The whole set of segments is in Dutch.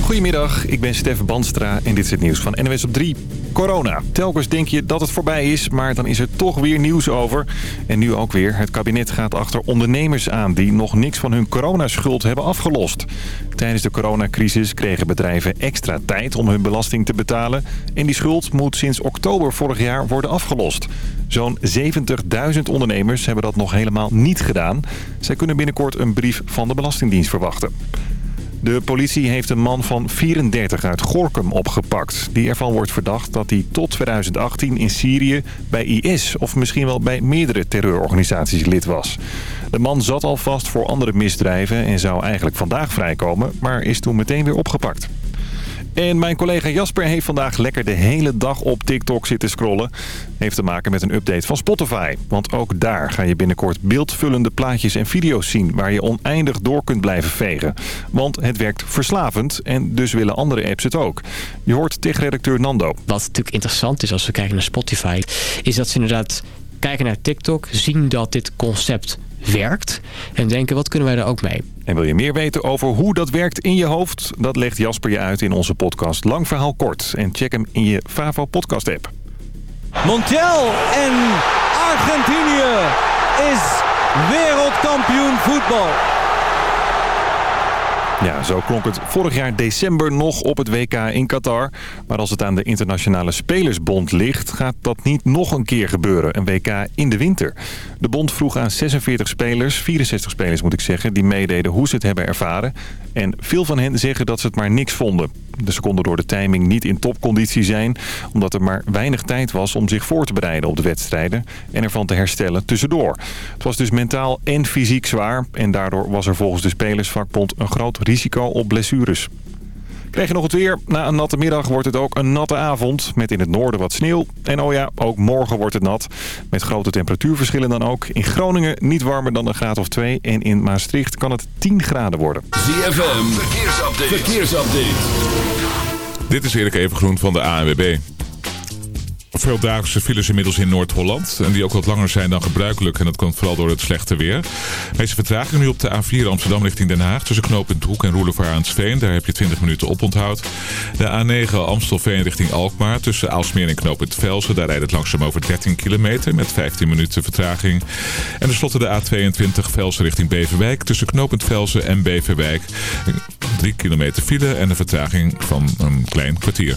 Goedemiddag, ik ben Stef Banstra en dit is het nieuws van NWS op 3. Corona. Telkens denk je dat het voorbij is, maar dan is er toch weer nieuws over. En nu ook weer. Het kabinet gaat achter ondernemers aan die nog niks van hun coronaschuld hebben afgelost. Tijdens de coronacrisis kregen bedrijven extra tijd om hun belasting te betalen. En die schuld moet sinds oktober vorig jaar worden afgelost. Zo'n 70.000 ondernemers hebben dat nog helemaal niet gedaan. Zij kunnen binnenkort een brief van de Belastingdienst verwachten. De politie heeft een man van 34 uit Gorkum opgepakt. Die ervan wordt verdacht dat hij tot 2018 in Syrië bij IS... of misschien wel bij meerdere terreurorganisaties lid was. De man zat al vast voor andere misdrijven en zou eigenlijk vandaag vrijkomen... maar is toen meteen weer opgepakt. En mijn collega Jasper heeft vandaag lekker de hele dag op TikTok zitten scrollen. Heeft te maken met een update van Spotify. Want ook daar ga je binnenkort beeldvullende plaatjes en video's zien... waar je oneindig door kunt blijven vegen. Want het werkt verslavend en dus willen andere apps het ook. Je hoort tech-redacteur Nando. Wat natuurlijk interessant is als we kijken naar Spotify... is dat ze inderdaad kijken naar TikTok, zien dat dit concept werkt... en denken, wat kunnen wij er ook mee? En wil je meer weten over hoe dat werkt in je hoofd? Dat legt Jasper je uit in onze podcast Lang Verhaal Kort. En check hem in je Favo podcast app. Montiel en Argentinië is wereldkampioen voetbal. Ja, zo klonk het vorig jaar december nog op het WK in Qatar. Maar als het aan de Internationale Spelersbond ligt... gaat dat niet nog een keer gebeuren, een WK in de winter. De bond vroeg aan 46 spelers, 64 spelers moet ik zeggen... die meededen hoe ze het hebben ervaren. En veel van hen zeggen dat ze het maar niks vonden. Ze konden door de timing niet in topconditie zijn... omdat er maar weinig tijd was om zich voor te bereiden op de wedstrijden... en ervan te herstellen tussendoor. Het was dus mentaal en fysiek zwaar... en daardoor was er volgens de Spelersvakbond een groot risico op blessures. Krijg je nog het weer? Na een natte middag wordt het ook een natte avond. Met in het noorden wat sneeuw. En oh ja, ook morgen wordt het nat. Met grote temperatuurverschillen dan ook. In Groningen niet warmer dan een graad of 2. En in Maastricht kan het 10 graden worden. ZFM, verkeersupdate. verkeersupdate. Dit is Erik Evengroen van de ANWB. Veel dagelijkse files inmiddels in Noord-Holland. En die ook wat langer zijn dan gebruikelijk. En dat komt vooral door het slechte weer. De meeste vertraging nu op de A4 Amsterdam richting Den Haag. Tussen knooppunt Hoek en Roelevaar aan Sveen. Daar heb je 20 minuten op onthoud. De A9 Amstelveen richting Alkmaar. Tussen Aalsmeer en knooppunt Velsen. Daar rijdt het langzaam over 13 kilometer. Met 15 minuten vertraging. En tenslotte de A22 Velsen richting Beverwijk. Tussen knooppunt Velsen en Beverwijk. 3 kilometer file en een vertraging van een klein kwartier.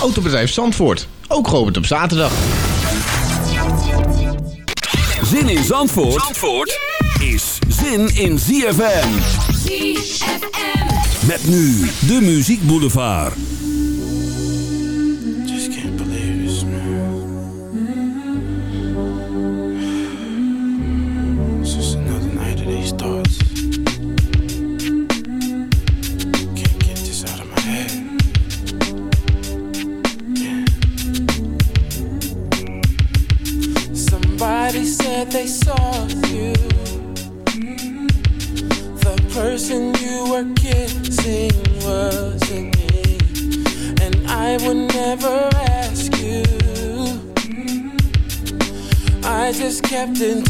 Autobedrijf Zandvoort. Ook geopend op zaterdag. Zin in Zandvoort, Zandvoort is zin in ZFM. ZFM. Met nu de Muziek Boulevard. Just can't believe this, man. It's just another night of these thoughts. They saw you. The person you were kissing wasn't me. And I would never ask you. I just kept it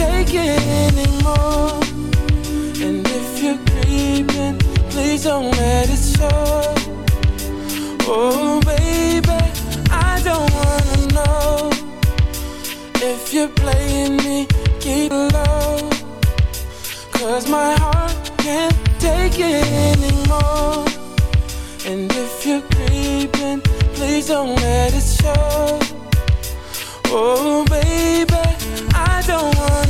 take it anymore. And if you're creeping, please don't let it show. Oh, baby, I don't wanna know. If you're playing me, keep it low. Cause my heart can't take it anymore. And if you're creeping, please don't let it show. Oh, baby, I don't wanna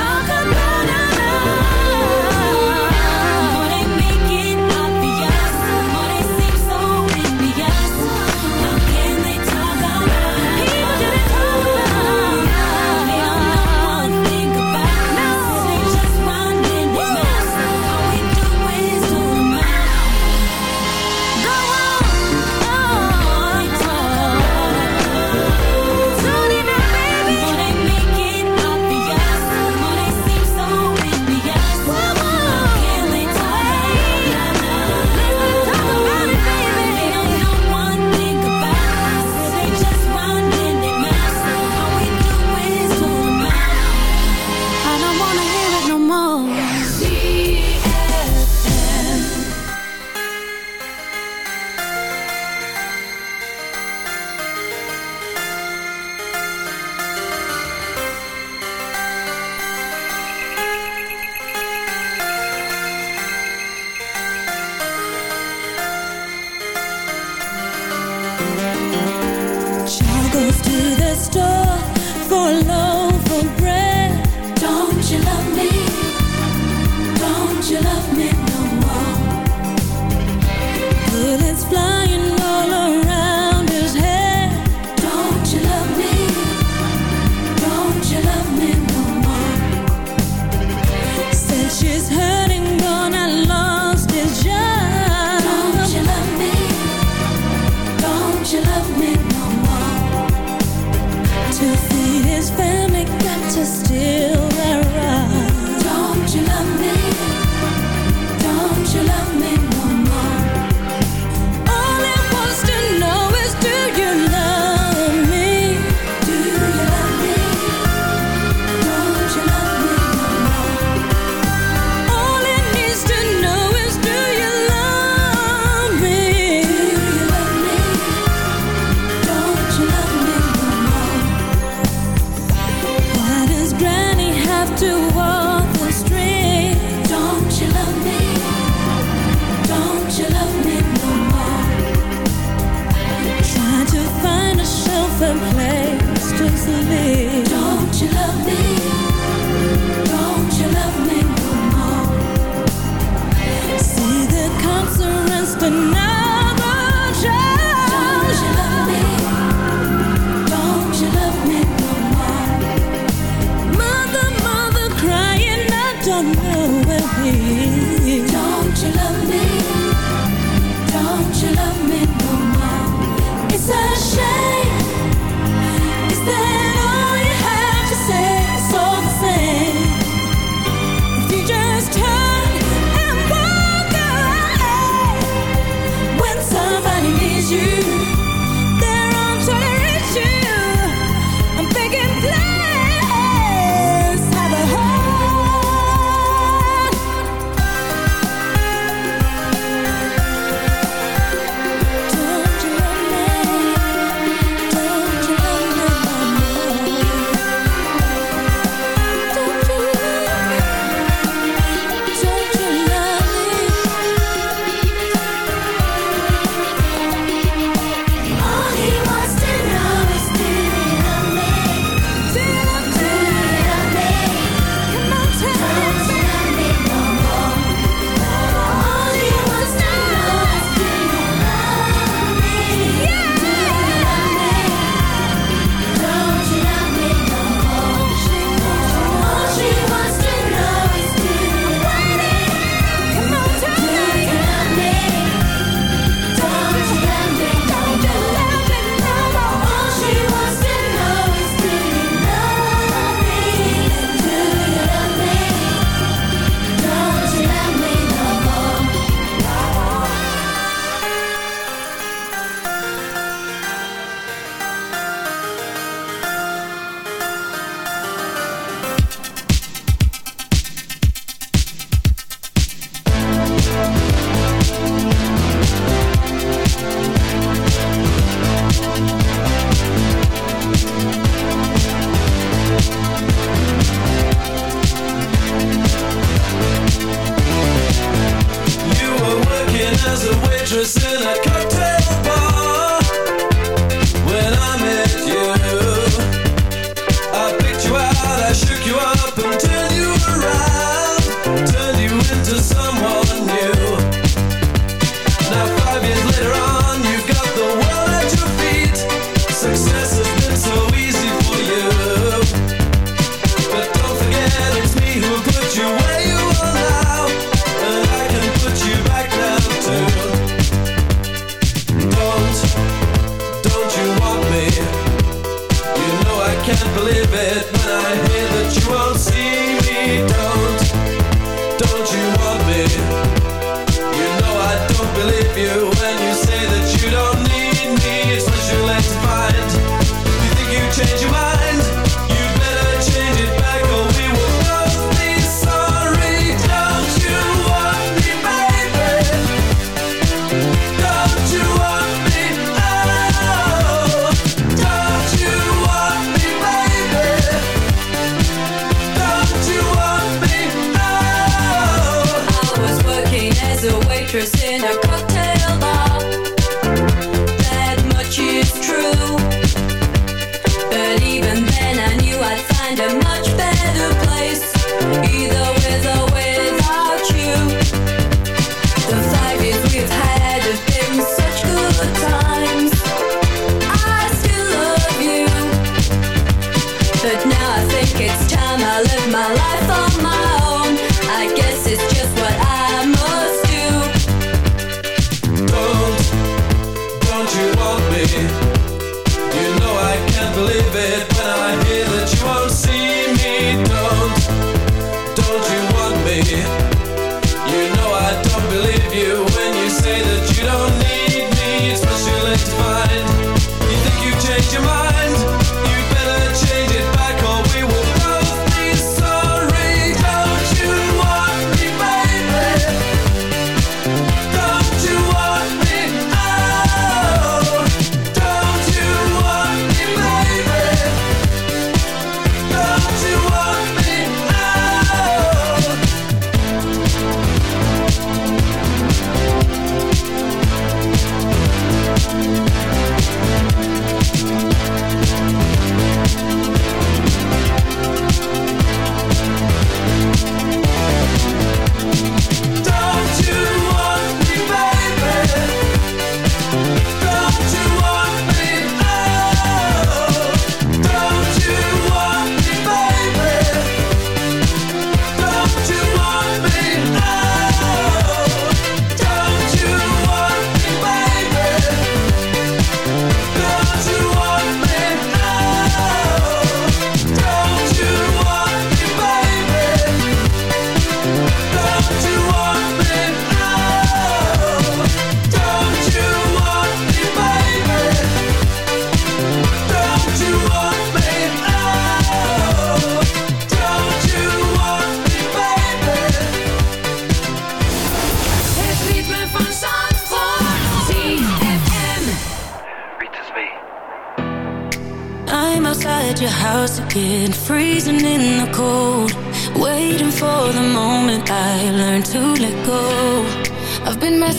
interest in a cocktail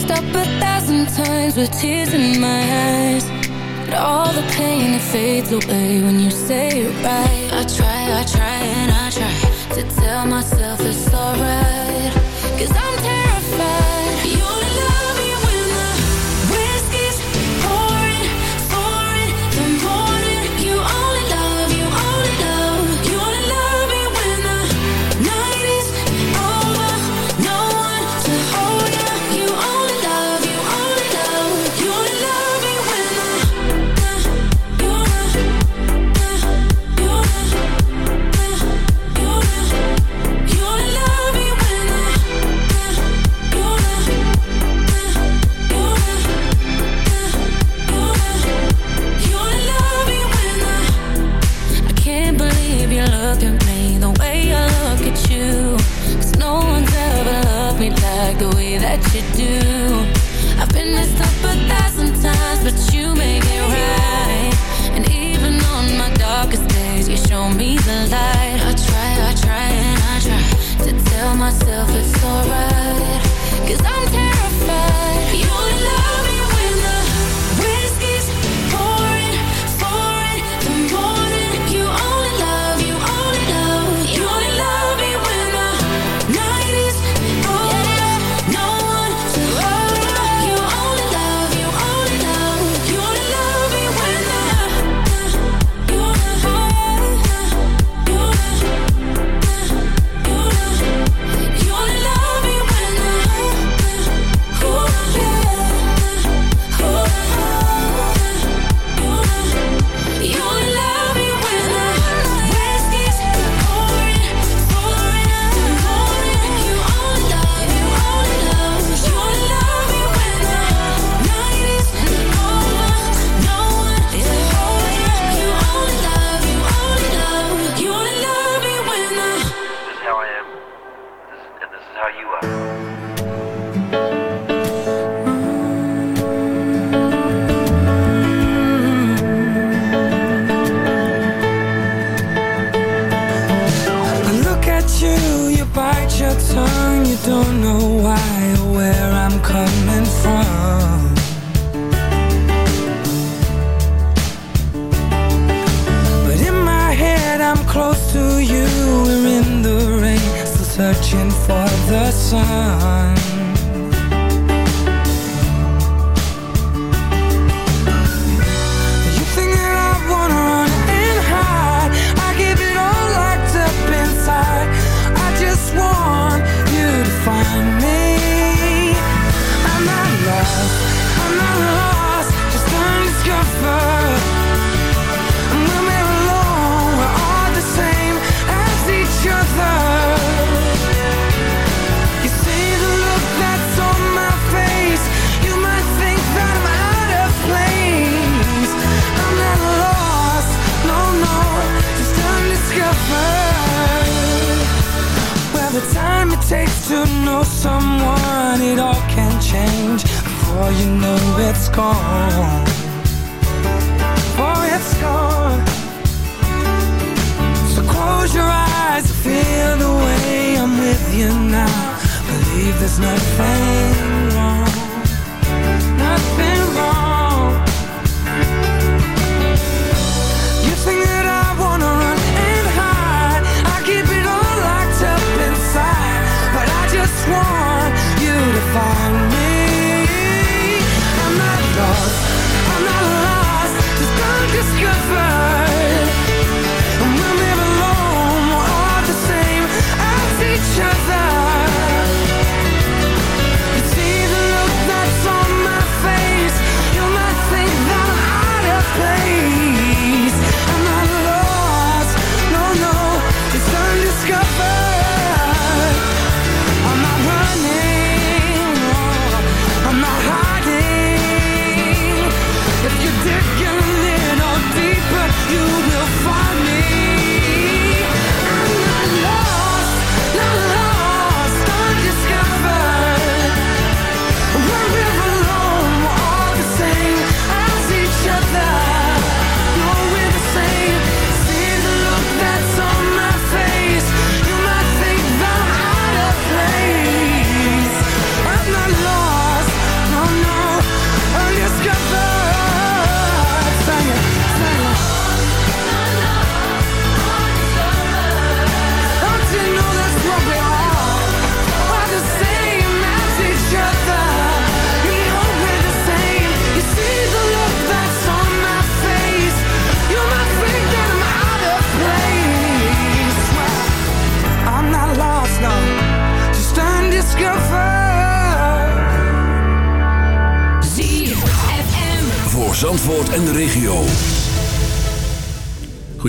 messed up a thousand times with tears in my eyes. But all the pain, it fades away when you say it right. I try, I try and I try to tell myself it's alright.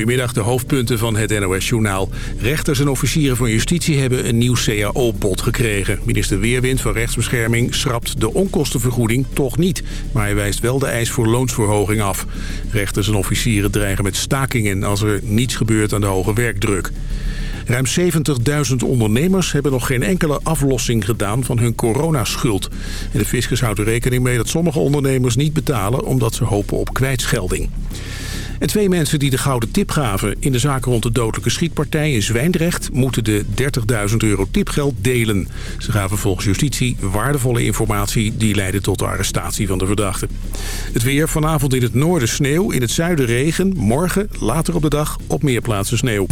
Goedemiddag, de hoofdpunten van het NOS-journaal. Rechters en officieren van justitie hebben een nieuw CAO-bod gekregen. Minister Weerwind van Rechtsbescherming schrapt de onkostenvergoeding toch niet... maar hij wijst wel de eis voor loonsverhoging af. Rechters en officieren dreigen met stakingen... als er niets gebeurt aan de hoge werkdruk. Ruim 70.000 ondernemers hebben nog geen enkele aflossing gedaan van hun coronaschuld. En de fiscus houdt er rekening mee dat sommige ondernemers niet betalen omdat ze hopen op kwijtschelding. En twee mensen die de gouden tip gaven in de zaak rond de dodelijke schietpartij in Zwijndrecht... moeten de 30.000 euro tipgeld delen. Ze gaven volgens justitie waardevolle informatie die leidde tot de arrestatie van de verdachte. Het weer vanavond in het noorden sneeuw, in het zuiden regen. Morgen, later op de dag, op meer plaatsen sneeuw.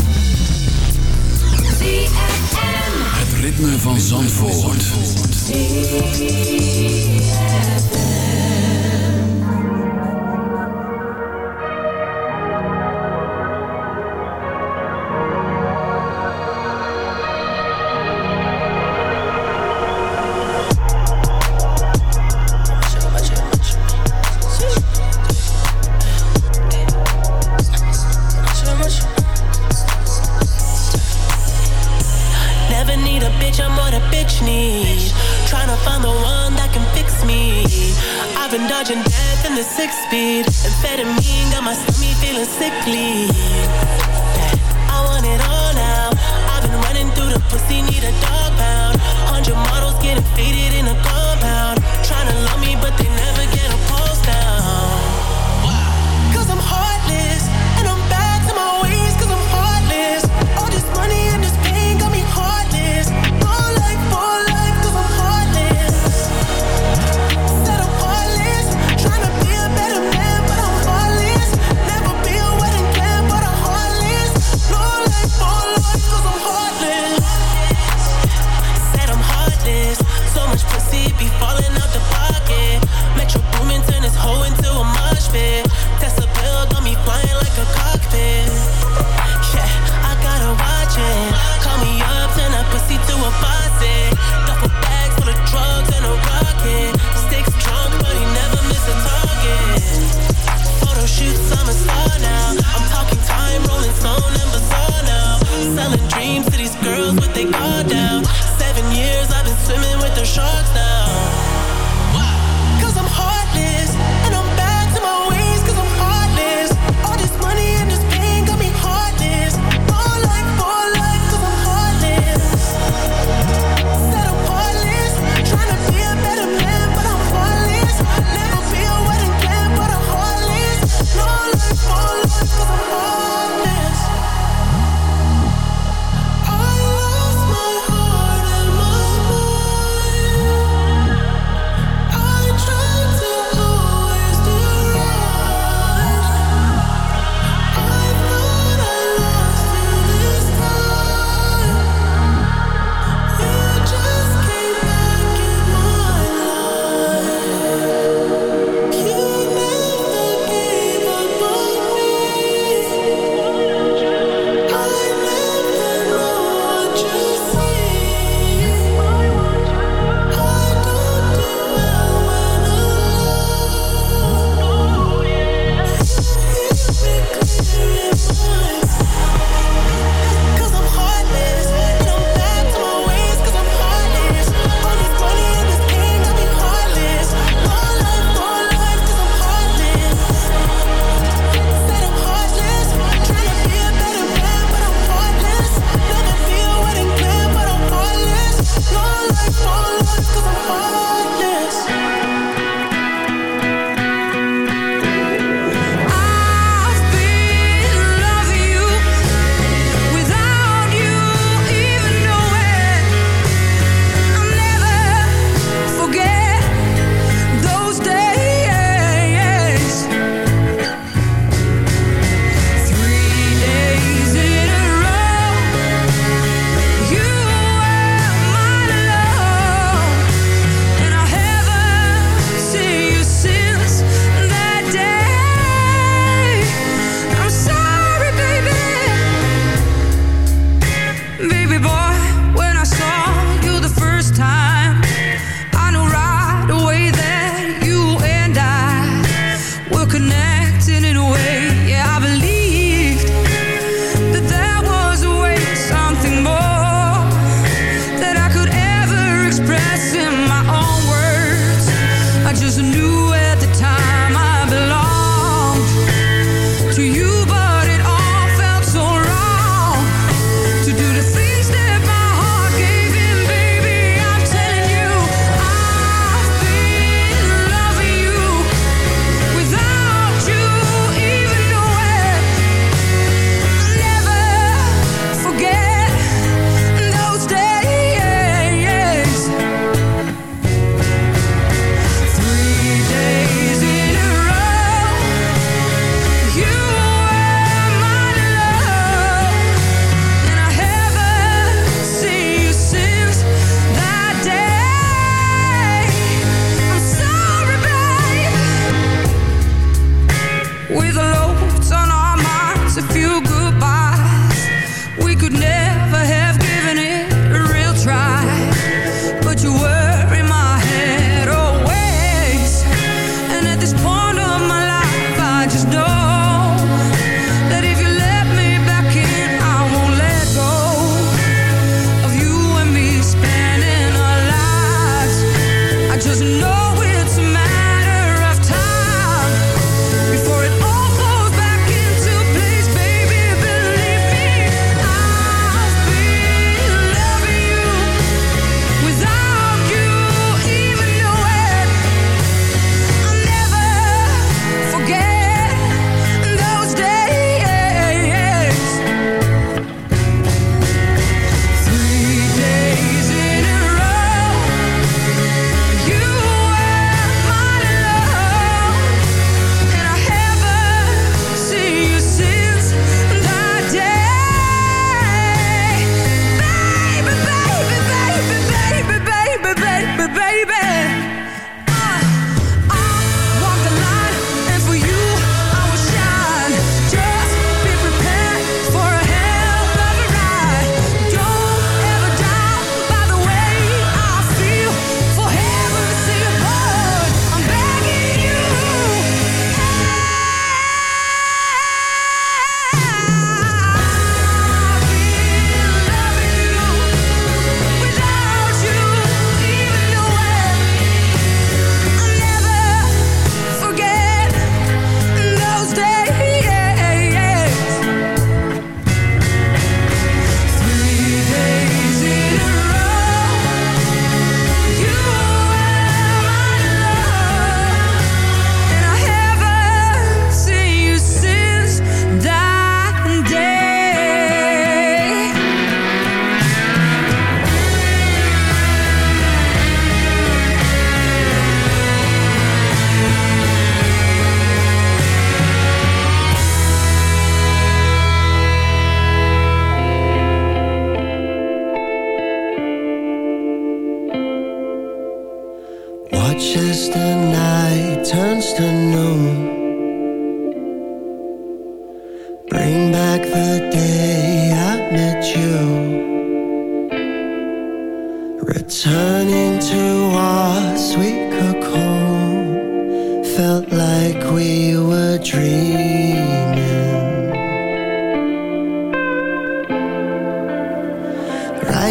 Het ritme van Zandvoort. Sergeant death in the six speed. Amphetamine got my stomach feeling sickly.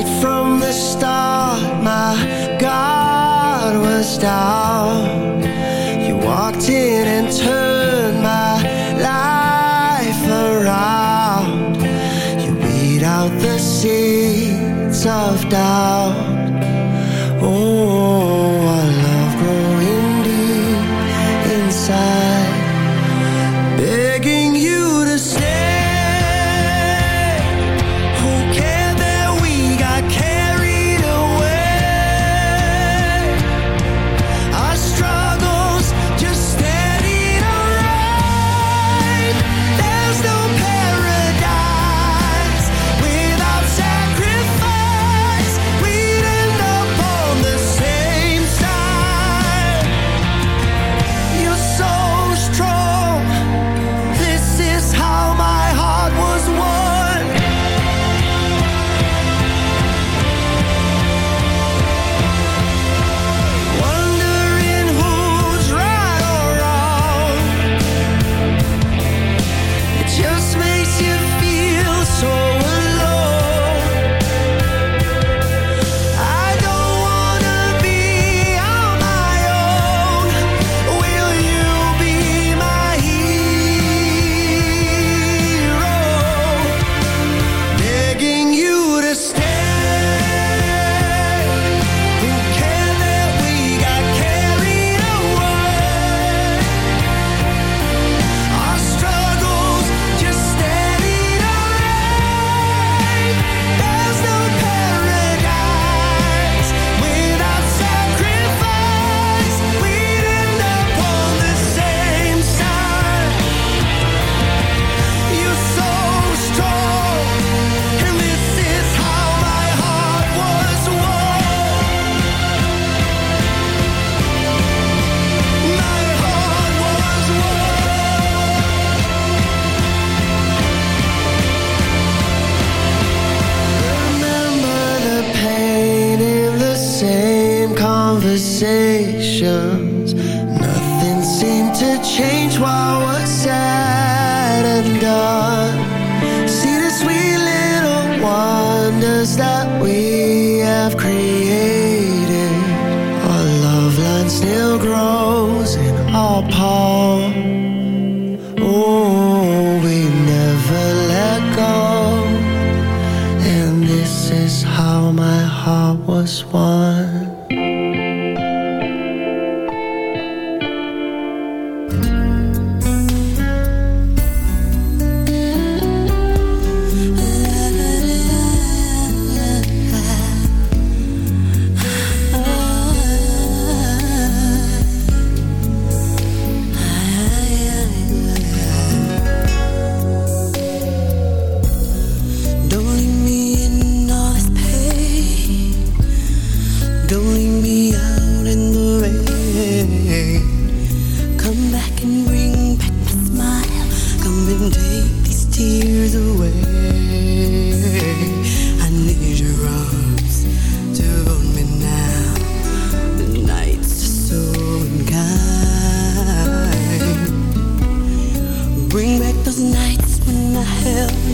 Right from the start, my God was down. You walked in and turned my life around. You beat out the seeds of doubt.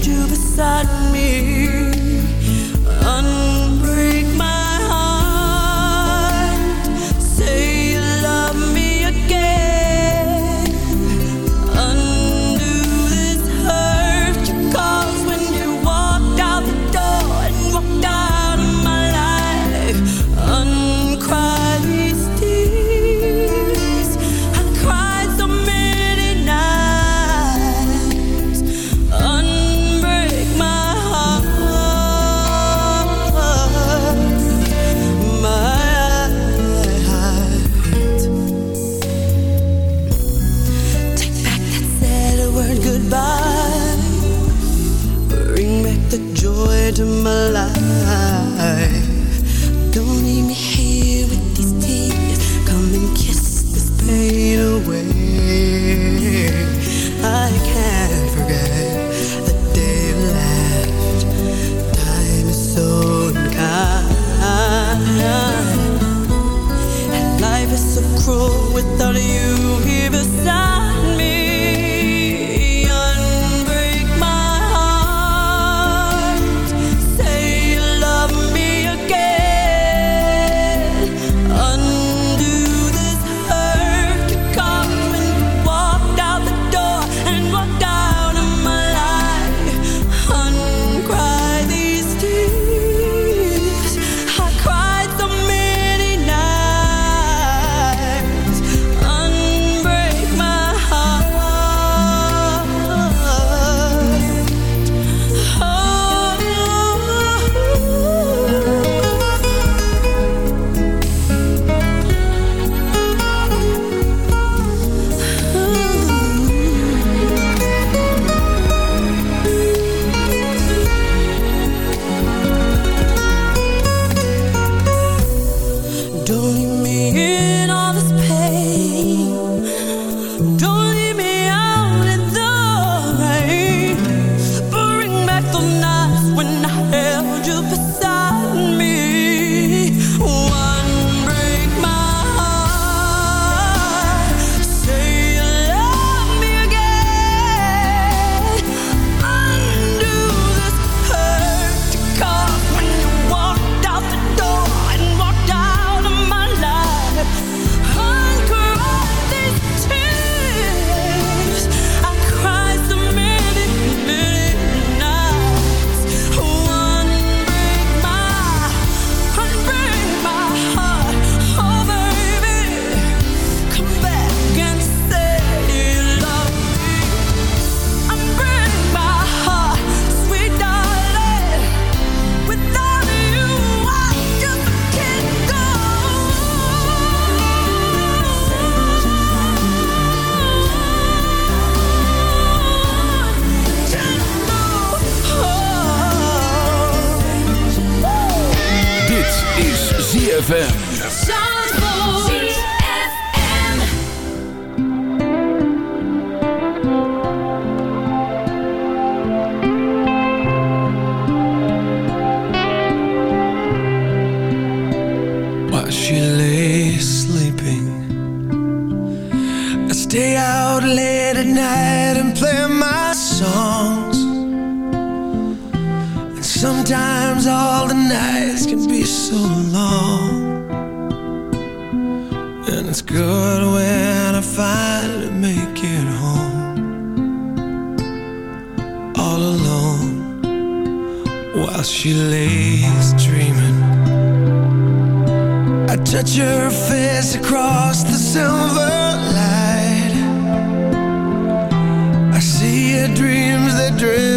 You beside me. Sometimes all the nights can be so long. And it's good when I finally make it home. All alone While she lays dreaming. I touch her face across the silver light. I see her dreams that drift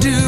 do.